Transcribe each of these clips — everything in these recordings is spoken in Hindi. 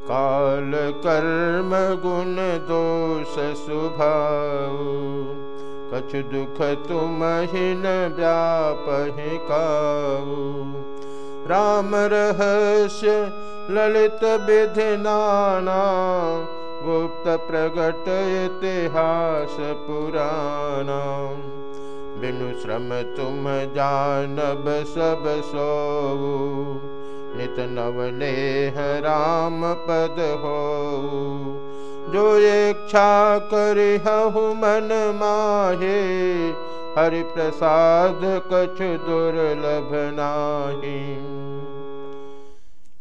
काल कर्म गुण दोष सुभाव, कछ दुख तुम हिन व्याप राम रहस्य ललित विधि नाना, गुप्त प्रगट इतिहास पुराना। बिनु श्रम तुम जानब सब सो नित नवनेह राम पद हो। जो इच्छा करहु मन माहे हरि प्रसाद कछ दुर्लभ नाही।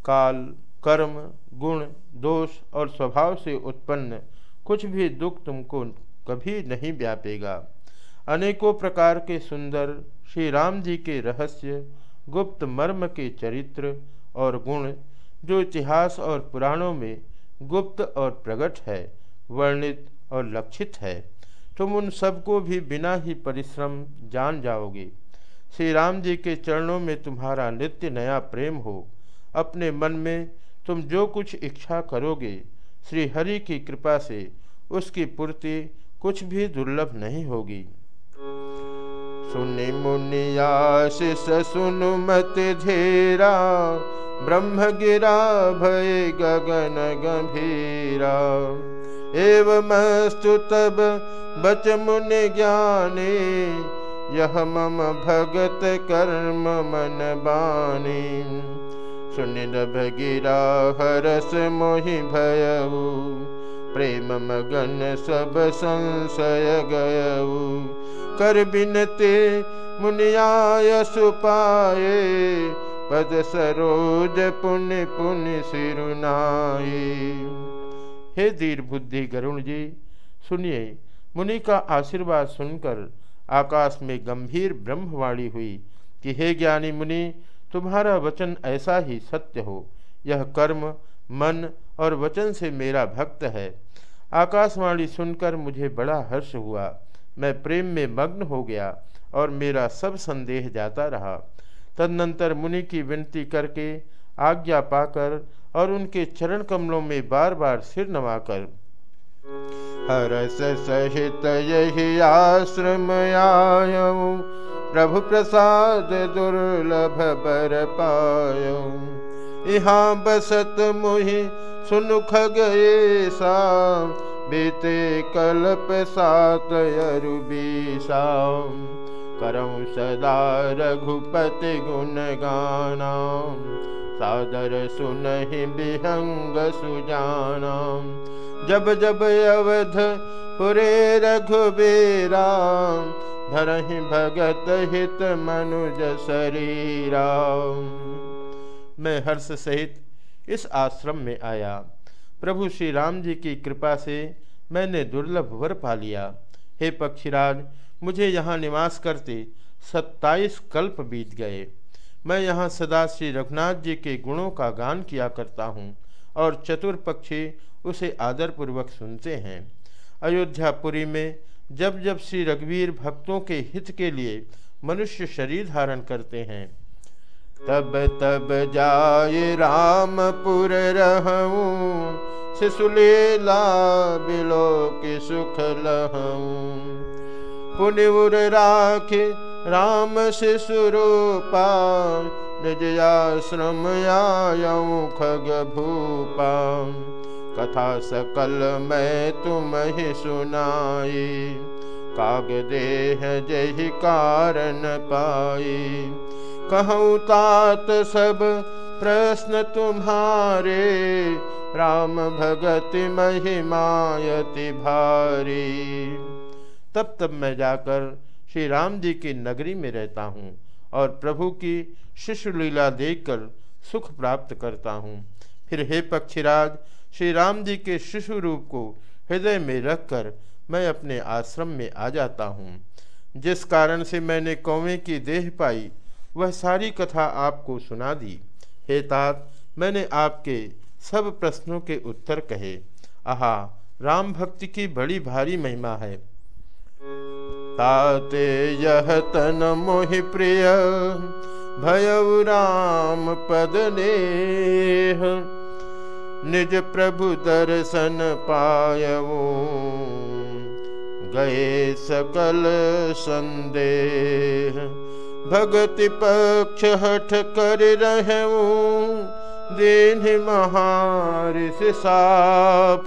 काल, कर्म, गुण, दोष और स्वभाव से उत्पन्न कुछ भी दुख तुमको कभी नहीं व्यापेगा। अनेकों प्रकार के सुंदर श्री राम जी के रहस्य, गुप्त मर्म के चरित्र और गुण जो इतिहास और पुराणों में गुप्त और प्रकट है, वर्णित और लक्षित है। तुम उन सबको भी बिना ही परिश्रम जान जाओगे। श्री राम जी के चरणों में तुम्हारा नित्य नया प्रेम हो। अपने मन में तुम जो कुछ इच्छा करोगे, श्री हरि की कृपा से उसकी पूर्ति कुछ भी दुर्लभ नहीं होगी। सुनि मुनियाशिष सुन मत धेरा ब्रह्म गिरा भय गगन गंभीरा। एवमस्तु तब बच मुनि ज्ञानी यह मम भगत कर्म मन बानी। सुन गिरा हरस मोहि भयऊ प्रेम मगन सब संशय गयऊ कर बिनते, मुनिया सुपाए पद सरोज पुण्य पुण्य सिरुनाई हे धीर बुद्धि गरुण जी, सुनिए, मुनि का आशीर्वाद सुनकर आकाश में गंभीर ब्रह्मवाणी हुई कि, हे ज्ञानी मुनि, तुम्हारा वचन ऐसा ही सत्य हो। यह कर्म, मन और वचन से मेरा भक्त है। आकाशवाणी सुनकर मुझे बड़ा हर्ष हुआ। मैं प्रेम में मग्न हो गया और मेरा सब संदेह जाता रहा। तदनंतर मुनि की विनती करके आज्ञा पाकर और उनके चरण कमलों में बार बार सिर नवाकर हरस सहित यही आश्रम आय प्रभु प्रसाद दुर्लभ बर पाय यहाँ बसत मुहि सुनुख गए सा बीते कल्प सात अरुबीसा करऊँ सदा रघुपति गुण गाना सादर सुनहि विहंग सुजाना। जब जब अवध पुरे रघुबीरा, धरहि भगत हित मनुज शरीरा। मैं हर्ष सहित इस आश्रम में आया। प्रभु श्री राम जी की कृपा से मैंने दुर्लभ वर पा लिया। हे पक्षीराज, मुझे यहाँ निवास करते सत्ताईस कल्प बीत गए। मैं यहाँ सदा श्री रघुनाथ जी के गुणों का गान किया करता हूँ और चतुर पक्षी उसे आदरपूर्वक सुनते हैं। अयोध्यापुरी में जब जब श्री रघुवीर भक्तों के हित के लिए मनुष्य शरीर धारण करते हैं तब तब जाय रामपुर रहूँ शिशुलीला बिलो के सुख लहूं। पुनिवर राख राम शिशुरूपा निज आश्रम आयऊ खग भूपा। कथा सकल मैं तुम ही सुनाई काग देह जही कारण पाई। कहूँ तात सब प्रश्न तुम्हारे, राम भगति महिमायति भारी। तब तब मैं जाकर श्री राम जी की नगरी में रहता हूँ और प्रभु की शिशु लीला देखकर सुख प्राप्त करता हूँ। फिर हे पक्षीराज, श्री राम जी के शिशु रूप को हृदय में रखकर मैं अपने आश्रम में आ जाता हूँ। जिस कारण से मैंने कौवे की देह पाई वह सारी कथा आपको सुना दी। हे तात मैंने आपके सब प्रश्नों के उत्तर कहे। आहा, राम भक्ति की बड़ी भारी महिमा है। ताते यह तन मोहि प्रिय, भय राम पद ने निज प्रभु दर्शन पायऊ गए सकल संदेह। भगति पक्ष हठ कर रहूँ, दीन महारिष साप,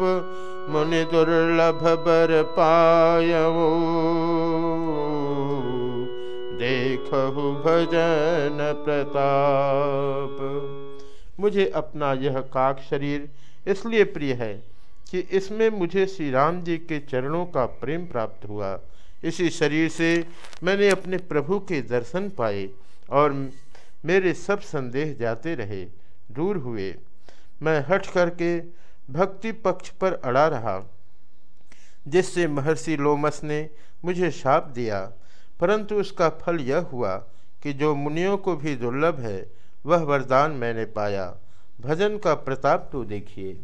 मुनि दुर्लभ बर पायऊ देखहु भजन प्रताप। मुझे अपना यह काक शरीर इसलिए प्रिय है कि इसमें मुझे श्री राम जी के चरणों का प्रेम प्राप्त हुआ। इसी शरीर से मैंने अपने प्रभु के दर्शन पाए और मेरे सब संदेह जाते रहे, दूर हुए। मैं हट करके भक्ति पक्ष पर अड़ा रहा, जिससे महर्षि लोमस ने मुझे शाप दिया। परंतु उसका फल यह हुआ कि जो मुनियों को भी दुर्लभ है, वह वरदान मैंने पाया। भजन का प्रताप तो देखिए।